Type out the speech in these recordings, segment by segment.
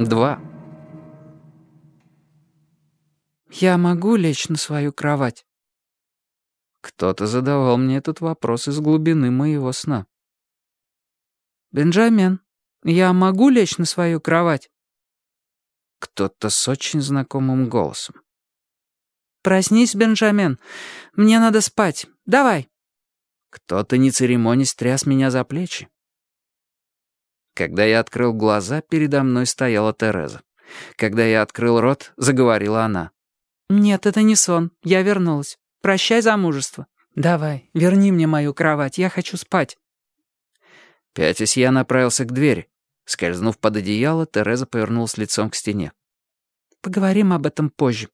Два. «Я могу лечь на свою кровать?» Кто-то задавал мне этот вопрос из глубины моего сна. «Бенджамин, я могу лечь на свою кровать?» Кто-то с очень знакомым голосом. «Проснись, Бенджамин. Мне надо спать. Давай!» Кто-то, не церемонясь, тряс меня за плечи. Когда я открыл глаза, передо мной стояла Тереза. Когда я открыл рот, заговорила она. «Нет, это не сон. Я вернулась. Прощай замужество. Давай, верни мне мою кровать. Я хочу спать». Пятясь, я направился к двери. Скользнув под одеяло, Тереза повернулась лицом к стене. «Поговорим об этом позже».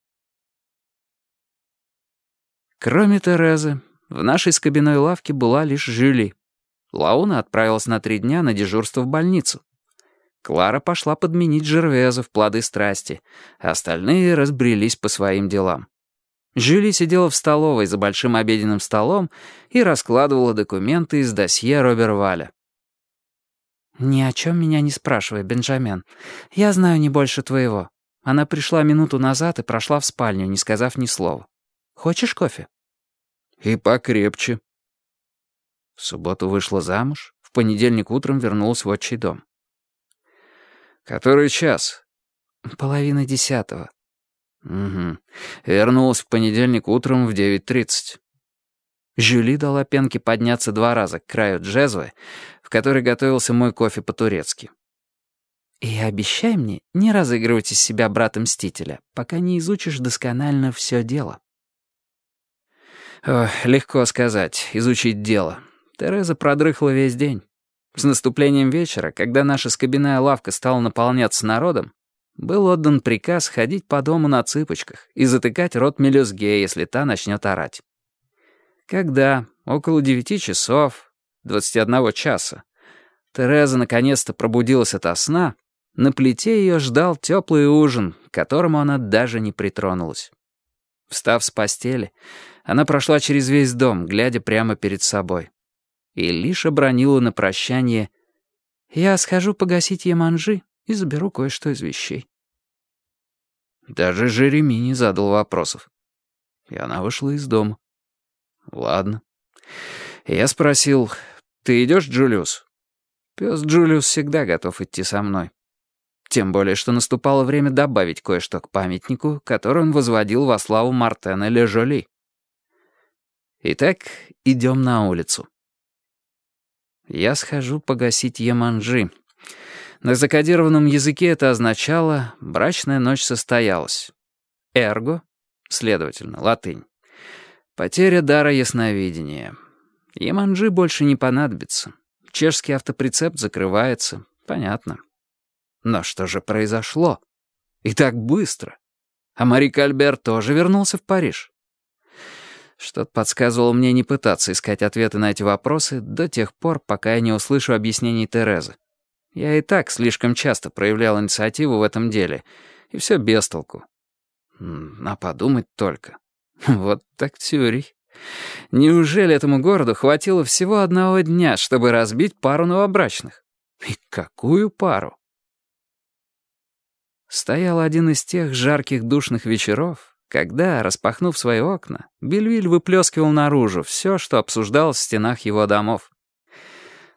Кроме Терезы, в нашей скобяной лавке была лишь Жюли. Лауна отправилась на три дня на дежурство в больницу. Клара пошла подменить Жервеза в плоды страсти, а остальные разбрелись по своим делам. Жюли сидела в столовой за большим обеденным столом и раскладывала документы из досье Робер Валя. «Ни о чем меня не спрашивай, Бенджамин. Я знаю не больше твоего. Она пришла минуту назад и прошла в спальню, не сказав ни слова. Хочешь кофе?» «И покрепче», в субботу вышла замуж, в понедельник утром вернулась в отчий дом. «Который час?» «Половина десятого». «Угу. Вернулась в понедельник утром в 9.30». Жюли дала Пенке подняться два раза к краю джезвы, в которой готовился мой кофе по-турецки. «И обещай мне не разыгрывать из себя брата-мстителя, пока не изучишь досконально все дело». О, легко сказать, изучить дело. Тереза продрыхла весь день. С наступлением вечера, когда наша скобяная лавка стала наполняться народом, был отдан приказ ходить по дому на цыпочках и затыкать рот мелюзге, если та начнет орать. Когда, около девяти часов, двадцати одного часа, Тереза наконец-то пробудилась ото сна, на плите ее ждал теплый ужин, к которому она даже не притронулась. Встав с постели, она прошла через весь дом, глядя прямо перед собой. И лишь обронила на прощание «Я схожу погасить Яманжи и заберу кое-что из вещей». Даже Жереми не задал вопросов. И она вышла из дома. «Ладно». Я спросил, «Ты идешь, Джулиус?» Пес Джулиус всегда готов идти со мной. Тем более, что наступало время добавить кое-что к памятнику, который он возводил во славу Мартена Лежоли. Итак, идем на улицу. Я схожу погасить Яманжи. На закодированном языке это означало «брачная ночь состоялась». «Эрго», следовательно, латынь. Потеря дара ясновидения. Яманжи больше не понадобится. Чешский автоприцеп закрывается. Понятно. Но что же произошло? И так быстро. А Мари Кальбер тоже вернулся в Париж. Что-то подсказывало мне не пытаться искать ответы на эти вопросы до тех пор, пока я не услышу объяснений Терезы. Я и так слишком часто проявлял инициативу в этом деле, и все без толку. А подумать только. Вот так Тюрий. Неужели этому городу хватило всего одного дня, чтобы разбить пару новобрачных? И какую пару? Стоял один из тех жарких душных вечеров, когда, распахнув свои окна, Бельвиль выплескивал наружу все, что обсуждалось в стенах его домов.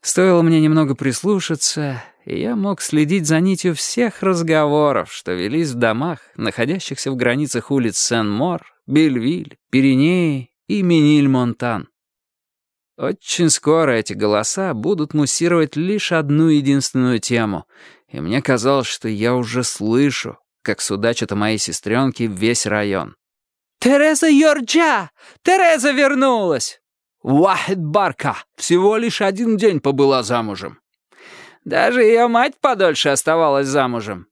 Стоило мне немного прислушаться, и я мог следить за нитью всех разговоров, что велись в домах, находящихся в границах улиц Сен-Мор, Бельвиль, Пиренеи и Миниль-Монтан. Очень скоро эти голоса будут муссировать лишь одну единственную тему, и мне казалось, что я уже слышу, как судачат о моей сестренке весь район. «Тереза Йорджа! Тереза вернулась!» «Вахид Барка! Всего лишь один день побыла замужем!» «Даже ее мать подольше оставалась замужем!»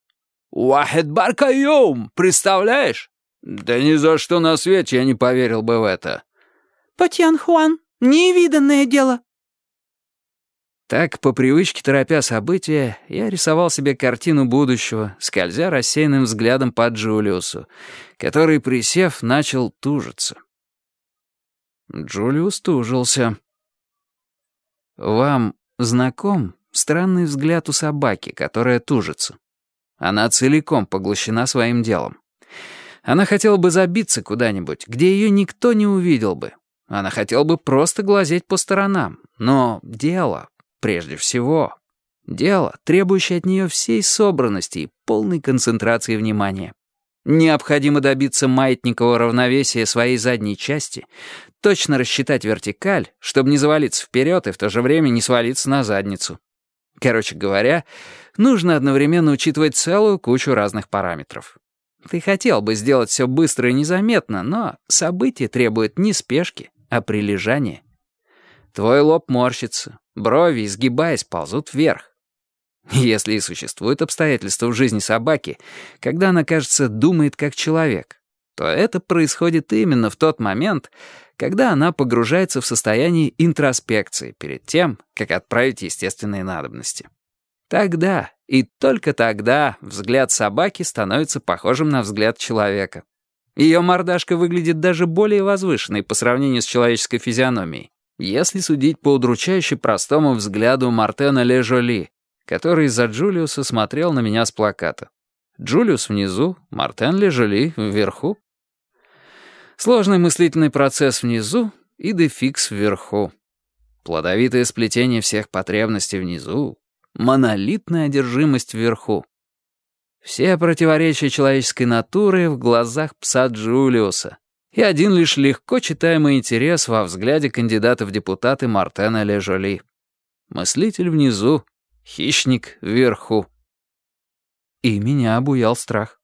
«Вахид Барка Йоум! Представляешь?» «Да ни за что на свете я не поверил бы в это!» Потьян Хуан, невиданное дело». Так, по привычке торопя события, я рисовал себе картину будущего, скользя рассеянным взглядом по Джулиусу, который, присев, начал тужиться. Джулиус тужился. «Вам знаком странный взгляд у собаки, которая тужится? Она целиком поглощена своим делом. Она хотела бы забиться куда-нибудь, где ее никто не увидел бы. Она хотела бы просто глазеть по сторонам. Но дело, Прежде всего, дело, требующее от нее всей собранности и полной концентрации внимания. Необходимо добиться маятникового равновесия своей задней части, точно рассчитать вертикаль, чтобы не завалиться вперед и в то же время не свалиться на задницу. Короче говоря, нужно одновременно учитывать целую кучу разных параметров. Ты хотел бы сделать все быстро и незаметно, но событие требует не спешки, а прилежания. Твой лоб морщится, брови, изгибаясь, ползут вверх. Если и существуют обстоятельства в жизни собаки, когда она, кажется, думает как человек, то это происходит именно в тот момент, когда она погружается в состояние интроспекции перед тем, как отправить естественные надобности. Тогда и только тогда взгляд собаки становится похожим на взгляд человека. Ее мордашка выглядит даже более возвышенной по сравнению с человеческой физиономией. Если судить по удручающе простому взгляду Мартена Ле Жоли, который из-за Джулиуса смотрел на меня с плаката. Джулиус внизу, Мартен Ле Жоли вверху. Сложный мыслительный процесс внизу и дефикс вверху. Плодовитое сплетение всех потребностей внизу, монолитная одержимость вверху. Все противоречия человеческой натуры в глазах пса Джулиуса, и один лишь легко читаемый интерес во взгляде кандидата в депутаты Мартена Ле Жоли. Мыслитель внизу, хищник вверху. И меня обуял страх.